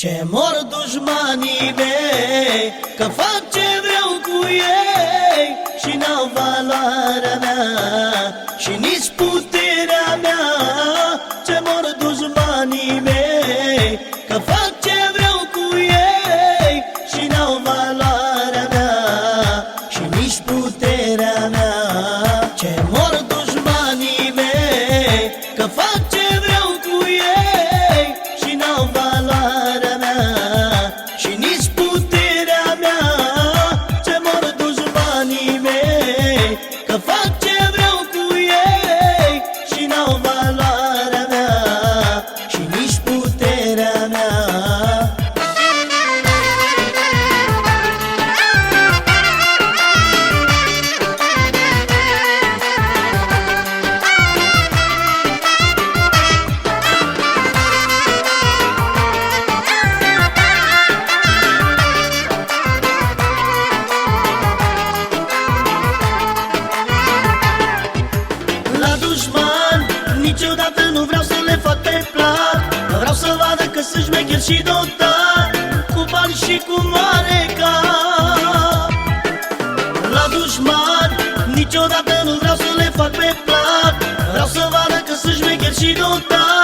Ce mor dușmanii mei Că fac ce vreau cu ei Și n-au valoarea mea. Și nici putere dușmani Niciodată nu vreau să le fac pe plat Vreau să vadă că sunt șmecher și dotat Cu bani și cu mare ca La dușmani Niciodată nu vreau să le fac pe plat Vreau să vadă că sunt șmecher și dotat.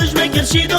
să-și mecher și de